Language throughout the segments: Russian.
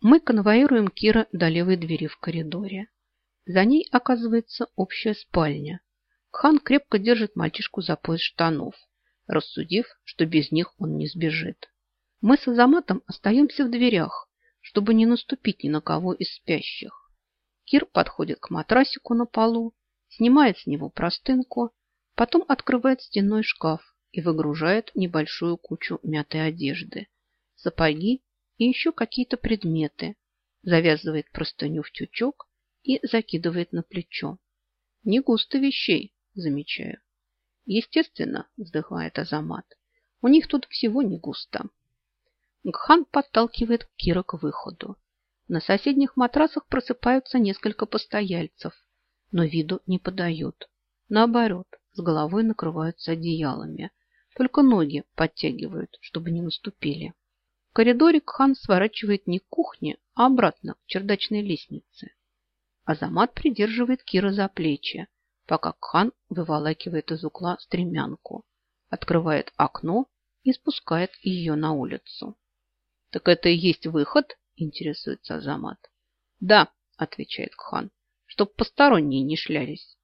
Мы конвоируем Кира до левой двери в коридоре. За ней оказывается общая спальня. Кхан крепко держит мальчишку за пояс штанов, рассудив, что без них он не сбежит. Мы с Азаматом остаемся в дверях, чтобы не наступить ни на кого из спящих. Кир подходит к матрасику на полу, снимает с него простынку, потом открывает стенной шкаф и выгружает небольшую кучу мятой одежды, сапоги и еще какие-то предметы, завязывает простыню в тючок и закидывает на плечо. Не густо вещей, замечаю. Естественно, вздыхает Азамат. У них тут всего не густо. Гхан подталкивает Кира к выходу. На соседних матрасах просыпаются несколько постояльцев, но виду не подают. Наоборот, с головой накрываются одеялами. Только ноги подтягивают, чтобы не наступили. Коридоре Кхан сворачивает не к кухне, а обратно к чердачной лестнице. Азамат придерживает Кира за плечи, пока Кхан выволакивает из угла стремянку, открывает окно и спускает ее на улицу. «Так это и есть выход?» – интересуется Азамат. «Да», – отвечает Кхан, – «чтоб посторонние не шлялись».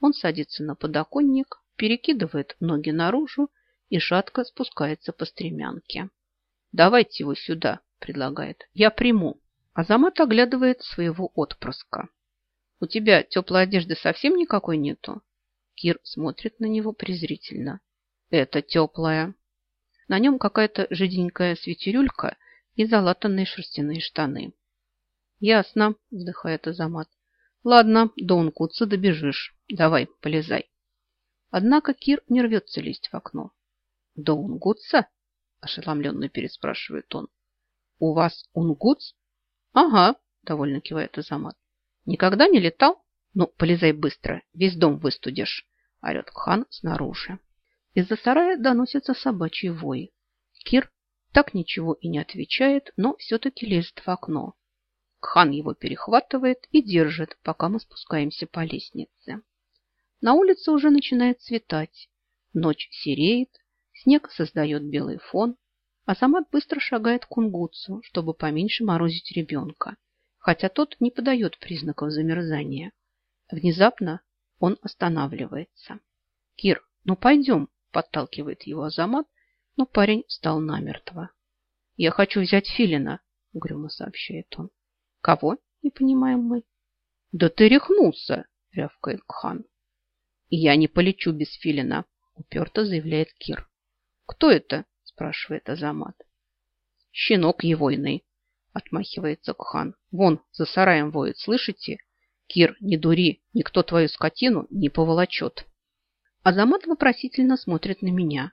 Он садится на подоконник, перекидывает ноги наружу и шатко спускается по стремянке. «Давайте его сюда», – предлагает. «Я приму». Азамат оглядывает своего отпрыска. «У тебя теплой одежды совсем никакой нету?» Кир смотрит на него презрительно. «Это теплая». На нем какая-то жиденькая свитерюлька и залатанные шерстяные штаны. «Ясно», – вздыхает Азамат. «Ладно, до Ункутса добежишь. Давай, полезай». Однако Кир не рвется лезть в окно. «До Унгутса?» Ошеломленно переспрашивает он. У вас унгутс? Ага, довольно кивает Азамат. Никогда не летал? Ну, полезай быстро, весь дом выстудишь, орет Кхан снаружи. Из-за сарая доносится собачий вой. Кир так ничего и не отвечает, но все-таки лезет в окно. Кхан его перехватывает и держит, пока мы спускаемся по лестнице. На улице уже начинает светать. Ночь сереет, Снег создает белый фон, а Самат быстро шагает к кунгутсу, чтобы поменьше морозить ребенка, хотя тот не подает признаков замерзания. Внезапно он останавливается. «Кир, ну пойдем!» – подталкивает его Азамат, но парень встал намертво. «Я хочу взять Филина», – угрюмо сообщает он. «Кого?» – не понимаем мы. «Да ты рехнулся!» – рявкает Кхан. «Я не полечу без Филина», – уперто заявляет Кир. «Кто это?» – спрашивает Азамат. «Щенок егойный», – отмахивается Кхан. «Вон, за сараем воет, слышите? Кир, не дури, никто твою скотину не поволочет». Азамат вопросительно смотрит на меня.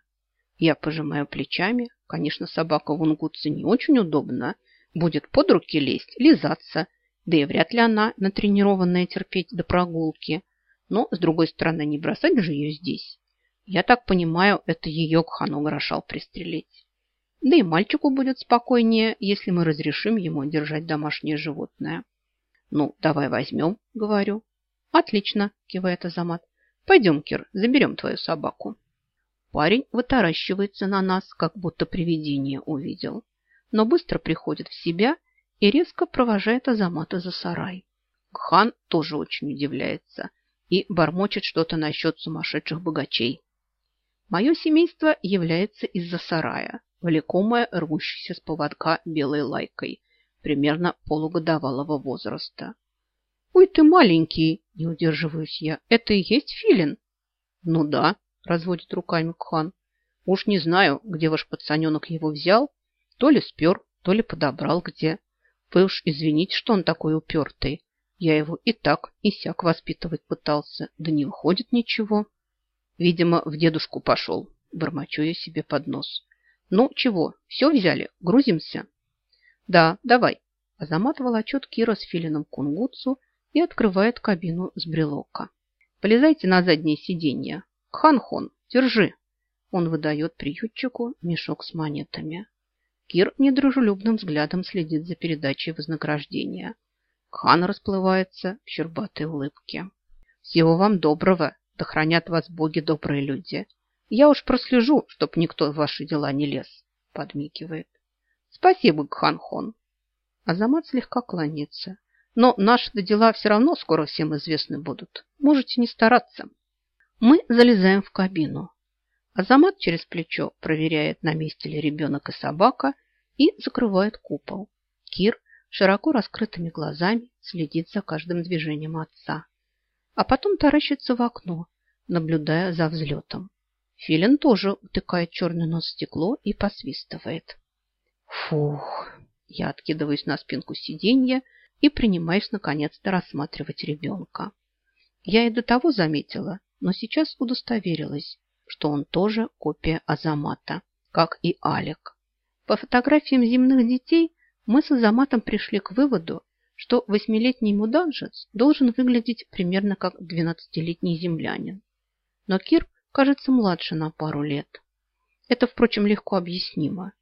Я пожимаю плечами. Конечно, собака в унгутце не очень удобно. Будет под руки лезть, лизаться. Да и вряд ли она натренированная терпеть до прогулки. Но, с другой стороны, не бросать же ее здесь. Я так понимаю, это ее Кхан угрожал пристрелить. Да и мальчику будет спокойнее, если мы разрешим ему держать домашнее животное. Ну, давай возьмем, говорю. Отлично, кивает Азамат. Пойдем, Кир, заберем твою собаку. Парень вытаращивается на нас, как будто привидение увидел, но быстро приходит в себя и резко провожает Азамата за сарай. Кхан тоже очень удивляется и бормочет что-то насчет сумасшедших богачей. Мое семейство является из-за сарая, влекомое рвущейся с поводка белой лайкой, примерно полугодовалого возраста. «Ой, ты маленький!» – не удерживаюсь я. «Это и есть филин?» «Ну да», – разводит руками Кхан. «Уж не знаю, где ваш пацаненок его взял. То ли спер, то ли подобрал где. Вы уж извините, что он такой упертый. Я его и так, и сяк воспитывать пытался, да не выходит ничего». Видимо, в дедушку пошел. Бормочу я себе под нос. Ну, чего, все взяли? Грузимся? Да, давай. Азамат волочет Кира с филином кунгутсу и открывает кабину с брелока. Полезайте на заднее сиденье. Кханхон, держи. Он выдает приютчику мешок с монетами. Кир недружелюбным взглядом следит за передачей вознаграждения. Кхан расплывается в щербатой улыбке. «Всего вам доброго!» Да хранят вас боги добрые люди. Я уж прослежу, чтоб никто в ваши дела не лез, подмигивает. Спасибо, Кханхон. Азамат слегка кланяется. Но наши дела все равно скоро всем известны будут. Можете не стараться. Мы залезаем в кабину. Азамат через плечо проверяет, на месте ли ребенок и собака, и закрывает купол. Кир широко раскрытыми глазами следит за каждым движением отца. А потом таращится в окно, наблюдая за взлетом. Филин тоже утыкает черный нос в стекло и посвистывает. Фух, я откидываюсь на спинку сиденья и принимаюсь наконец-то рассматривать ребенка. Я и до того заметила, но сейчас удостоверилась, что он тоже копия Азамата, как и Алик. По фотографиям земных детей мы с Азаматом пришли к выводу, что восьмилетний муданжец должен выглядеть примерно как двенадцатилетний землянин. Но Кир кажется младше на пару лет. Это, впрочем, легко объяснимо.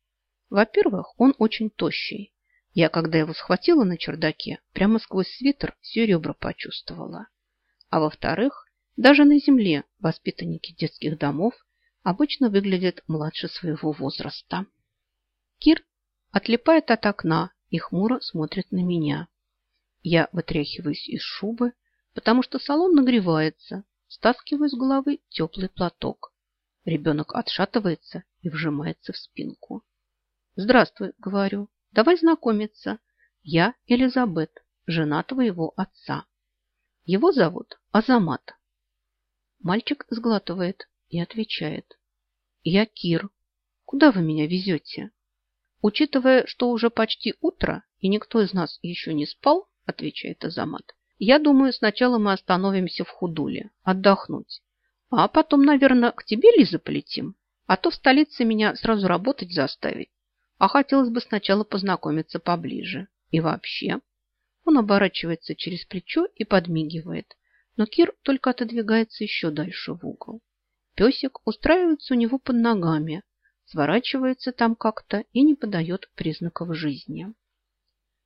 Во-первых, он очень тощий. Я, когда его схватила на чердаке, прямо сквозь свитер все ребра почувствовала. А во-вторых, даже на земле воспитанники детских домов обычно выглядят младше своего возраста. Кир отлипает от окна и хмуро смотрит на меня. Я вытряхиваюсь из шубы, потому что салон нагревается, стаскиваю с головы теплый платок. Ребенок отшатывается и вжимается в спинку. «Здравствуй», — говорю, — «давай знакомиться. Я Элизабет, жена твоего отца. Его зовут Азамат. Мальчик сглатывает и отвечает. Я Кир. Куда вы меня везете? Учитывая, что уже почти утро и никто из нас еще не спал, отвечает Азамат, я думаю, сначала мы остановимся в Худуле, отдохнуть. А потом, наверное, к тебе, Лиза, полетим. А то в столице меня сразу работать заставить. А хотелось бы сначала познакомиться поближе. И вообще. Он оборачивается через плечо и подмигивает но Кир только отодвигается еще дальше в угол. Песик устраивается у него под ногами, сворачивается там как-то и не подает признаков жизни.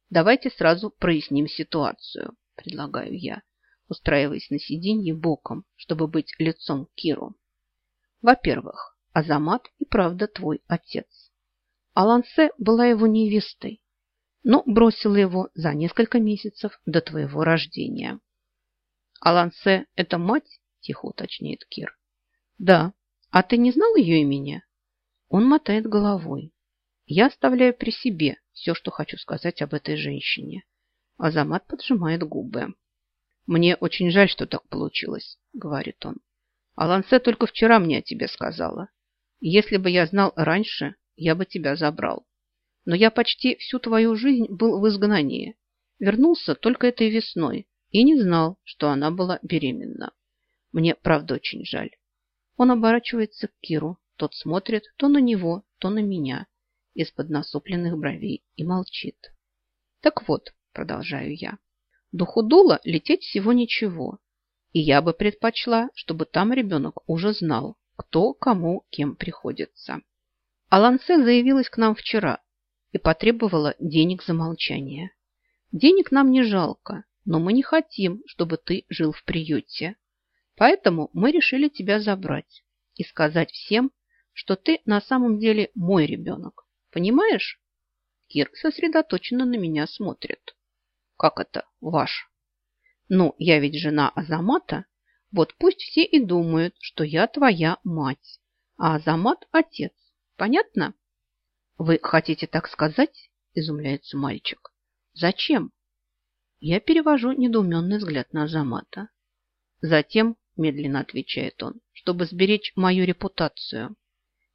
«Давайте сразу проясним ситуацию», – предлагаю я, устраиваясь на сиденье боком, чтобы быть лицом к Киру. «Во-первых, Азамат и правда твой отец. Алансе была его невестой, но бросила его за несколько месяцев до твоего рождения. Алансе – это мать? Тихо уточняет Кир. Да. А ты не знал ее имени? Он мотает головой. Я оставляю при себе все, что хочу сказать об этой женщине. Азамат поджимает губы. Мне очень жаль, что так получилось, говорит он. Алансе только вчера мне о тебе сказала. Если бы я знал раньше, я бы тебя забрал. Но я почти всю твою жизнь был в изгнании. Вернулся только этой весной, и не знал, что она была беременна. Мне, правда, очень жаль. Он оборачивается к Киру. Тот смотрит то на него, то на меня из-под насупленных бровей и молчит. Так вот, продолжаю я, до Худула лететь всего ничего. И я бы предпочла, чтобы там ребенок уже знал, кто кому кем приходится. Алансе заявилась к нам вчера и потребовала денег за молчание. Денег нам не жалко, но мы не хотим, чтобы ты жил в приюте. Поэтому мы решили тебя забрать и сказать всем, что ты на самом деле мой ребенок. Понимаешь? Кир сосредоточенно на меня смотрит. Как это ваш? Ну, я ведь жена Азамата. Вот пусть все и думают, что я твоя мать, а Азамат – отец. Понятно? Вы хотите так сказать? Изумляется мальчик. Зачем? Я перевожу недоуменный взгляд на Азамата. Затем, медленно отвечает он, чтобы сберечь мою репутацию.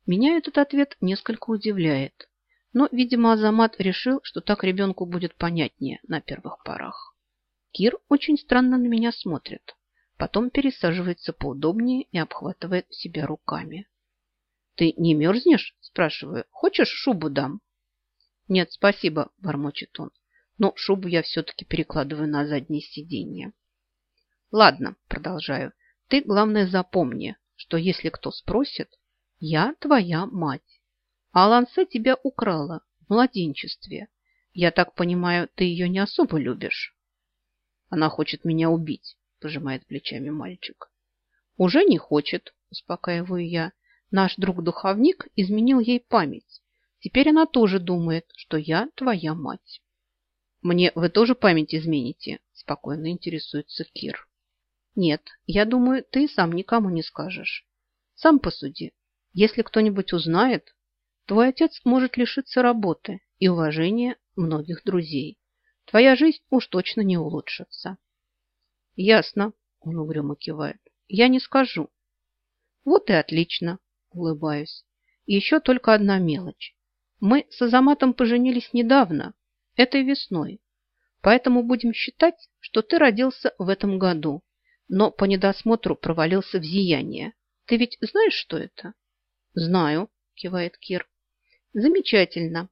Меня этот ответ несколько удивляет. Но, видимо, Азамат решил, что так ребенку будет понятнее на первых порах. Кир очень странно на меня смотрит. Потом пересаживается поудобнее и обхватывает себя руками. «Ты не мерзнешь?» – спрашиваю. «Хочешь, шубу дам?» «Нет, спасибо», – бормочет он но шубу я все-таки перекладываю на заднее сиденье. Ладно, продолжаю. Ты, главное, запомни, что если кто спросит, я твоя мать. А Лансе тебя украла в младенчестве. Я так понимаю, ты ее не особо любишь? Она хочет меня убить, пожимает плечами мальчик. Уже не хочет, успокаиваю я. Наш друг-духовник изменил ей память. Теперь она тоже думает, что я твоя мать. мне вы тоже память измените?» Спокойно интересуется Кир. «Нет, я думаю, ты сам никому не скажешь. Сам посуди. Если кто-нибудь узнает, твой отец может лишиться работы и уважения многих друзей. Твоя жизнь уж точно не улучшится». «Ясно», – он угрюмо кивает. «Я не скажу». «Вот и отлично», – улыбаюсь. еще только одна мелочь. Мы с Азаматом поженились недавно, этой весной. Поэтому будем считать, что ты родился в этом году, но по недосмотру провалился в зияние. Ты ведь знаешь, что это? Знаю, кивает Кир. Замечательно.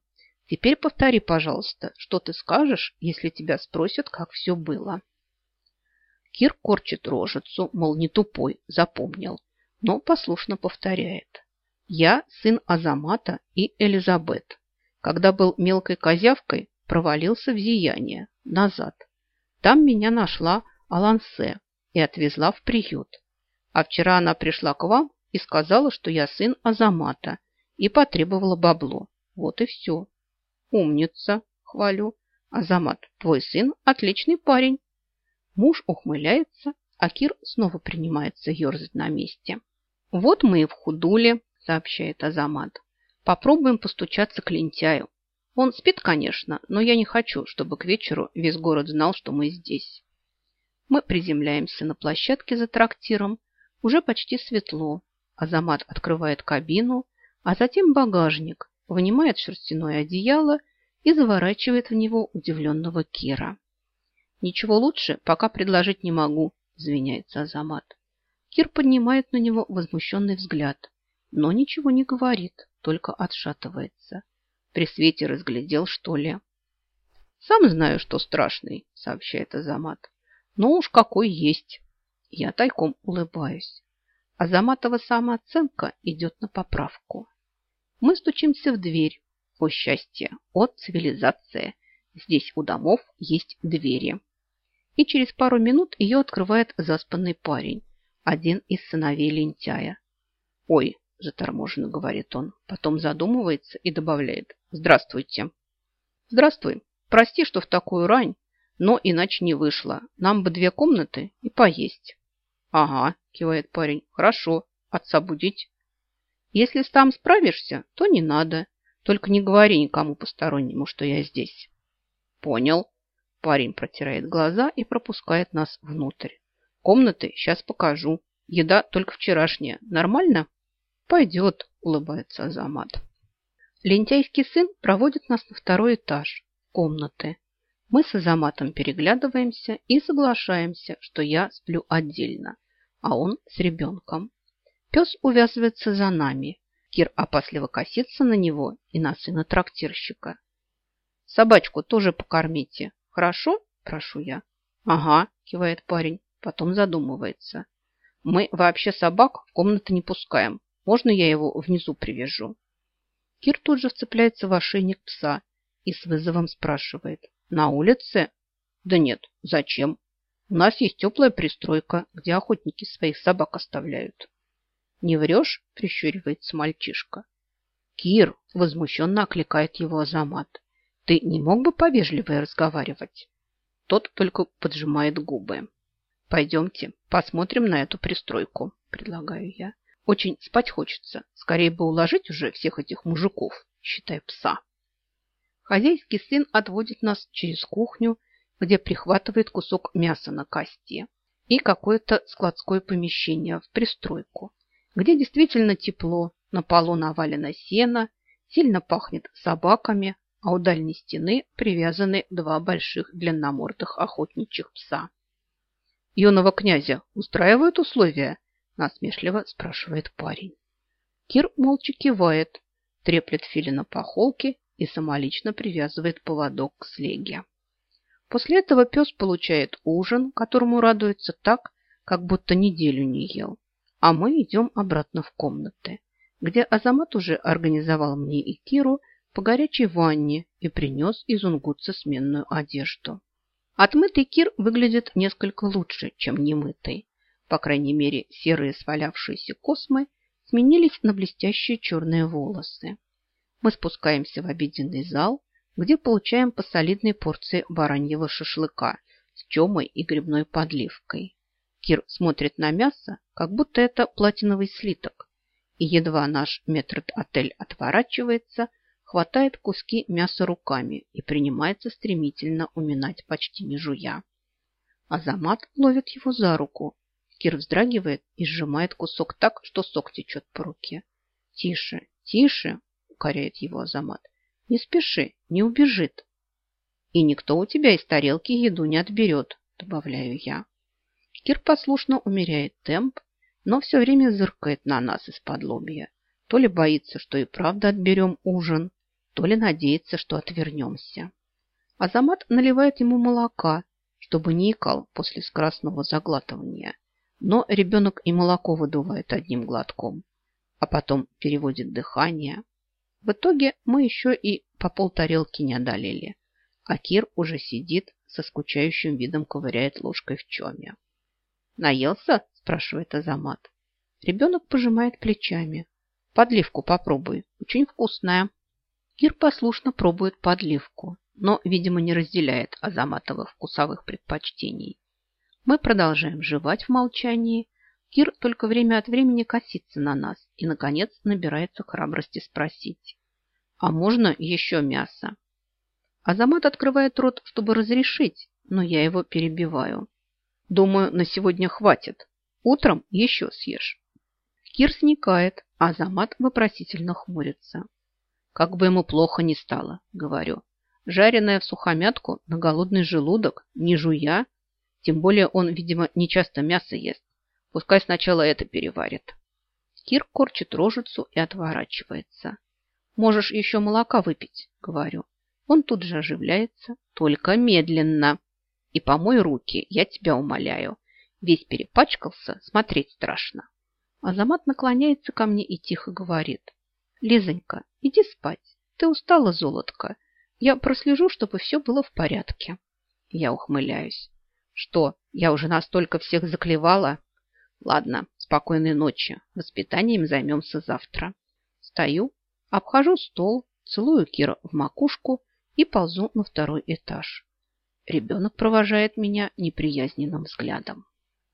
Теперь повтори, пожалуйста, что ты скажешь, если тебя спросят, как все было. Кир корчит рожицу, мол, не тупой, запомнил, но послушно повторяет. Я сын Азамата и Элизабет. Когда был мелкой козявкой, провалился в зияние, назад. Там меня нашла Алансе и отвезла в приют. А вчера она пришла к вам и сказала, что я сын Азамата и потребовала бабло. Вот и все. Умница, хвалю. Азамат, твой сын отличный парень. Муж ухмыляется, а Кир снова принимается ерзать на месте. Вот мы и в худуле, сообщает Азамат. Попробуем постучаться к лентяю. Он спит, конечно, но я не хочу, чтобы к вечеру весь город знал, что мы здесь. Мы приземляемся на площадке за трактиром. Уже почти светло. Азамат открывает кабину, а затем багажник, вынимает шерстяное одеяло и заворачивает в него удивленного Кира. «Ничего лучше пока предложить не могу», – извиняется Азамат. Кир поднимает на него возмущенный взгляд, но ничего не говорит, только отшатывается. При свете разглядел, что ли. «Сам знаю, что страшный», – сообщает Азамат. «Но уж какой есть». Я тайком улыбаюсь. Азаматова самооценка идет на поправку. Мы стучимся в дверь. О счастье, от цивилизации. Здесь у домов есть двери. И через пару минут ее открывает заспанный парень, один из сыновей лентяя. «Ой, заторможенно говорит он. Потом задумывается и добавляет. Здравствуйте. Здравствуй. Прости, что в такую рань, но иначе не вышло. Нам бы две комнаты и поесть. Ага, кивает парень. Хорошо. Отца будить. Если там справишься, то не надо. Только не говори никому постороннему, что я здесь. Понял. Парень протирает глаза и пропускает нас внутрь. Комнаты сейчас покажу. Еда только вчерашняя. Нормально? «Пойдет», – улыбается Азамат. Лентяйский сын проводит нас на второй этаж, комнаты. Мы с Азаматом переглядываемся и соглашаемся, что я сплю отдельно, а он с ребенком. Пес увязывается за нами. Кир опасливо косится на него и на сына трактирщика. «Собачку тоже покормите. Хорошо?» – прошу я. «Ага», – кивает парень, потом задумывается. «Мы вообще собак в комнаты не пускаем. Можно я его внизу привяжу?» Кир тут же вцепляется в ошейник пса и с вызовом спрашивает. «На улице?» «Да нет, зачем? У нас есть теплая пристройка, где охотники своих собак оставляют». «Не врешь?» – прищуривается мальчишка. «Кир!» – возмущенно окликает его Азамат. «Ты не мог бы повежливее разговаривать?» Тот только поджимает губы. «Пойдемте, посмотрим на эту пристройку», – предлагаю я. Очень спать хочется. Скорее бы уложить уже всех этих мужиков, считай пса. Хозяйский сын отводит нас через кухню, где прихватывает кусок мяса на косте и какое-то складское помещение в пристройку, где действительно тепло, на полу навалено сено, сильно пахнет собаками, а у дальней стены привязаны два больших длинномордых охотничьих пса. Юного князя устраивают условия? Насмешливо спрашивает парень. Кир молча кивает, треплет филина по холке и самолично привязывает поводок к слеге. После этого пес получает ужин, которому радуется так, как будто неделю не ел. А мы идем обратно в комнаты, где Азамат уже организовал мне и Киру по горячей ванне и принес из Унгутса сменную одежду. Отмытый Кир выглядит несколько лучше, чем немытый. По крайней мере, серые свалявшиеся космы сменились на блестящие черные волосы. Мы спускаемся в обеденный зал, где получаем по солидной порции бараньего шашлыка с чомой и грибной подливкой. Кир смотрит на мясо, как будто это платиновый слиток, и едва наш метрд-отель отворачивается, хватает куски мяса руками и принимается стремительно уминать, почти не жуя. Азамат ловит его за руку. Кир вздрагивает и сжимает кусок так, что сок течет по руке. «Тише, тише!» – укоряет его Азамат. «Не спеши, не убежит!» «И никто у тебя из тарелки еду не отберет», – добавляю я. Кир послушно умеряет темп, но все время зыркает на нас из-под лобья. То ли боится, что и правда отберем ужин, то ли надеется, что отвернемся. Азамат наливает ему молока, чтобы не икал после скоростного заглатывания. Но ребенок и молоко выдувает одним глотком, а потом переводит дыхание. В итоге мы еще и по полтарелки не одолели, а Кир уже сидит со скучающим видом ковыряет ложкой в чоме. «Наелся?» – спрашивает Азамат. Ребенок пожимает плечами. «Подливку попробуй, очень вкусная». Кир послушно пробует подливку, но, видимо, не разделяет Азаматовых вкусовых предпочтений. Мы продолжаем жевать в молчании. Кир только время от времени косится на нас и, наконец, набирается храбрости спросить. «А можно еще мясо?» Азамат открывает рот, чтобы разрешить, но я его перебиваю. «Думаю, на сегодня хватит. Утром еще съешь». Кир сникает, а Азамат вопросительно хмурится. Как бы ему плохо ни стало, говорю. Жареная в сухомятку на голодный желудок, не жуя. Тем более он, видимо, не часто мясо ест. Пускай сначала это переварит. Кир корчит рожицу и отворачивается. Можешь еще молока выпить, говорю. Он тут же оживляется, только медленно. И помой руки, я тебя умоляю. Весь перепачкался, смотреть страшно. Азамат наклоняется ко мне и тихо говорит. Лизонька, иди спать. Ты устала, золотко. Я прослежу, чтобы все было в порядке. Я ухмыляюсь. Что, я уже настолько всех заклевала? Ладно, спокойной ночи. Воспитанием займемся завтра. Стою, обхожу стол, целую Кира в макушку и ползу на второй этаж. Ребенок провожает меня неприязненным взглядом.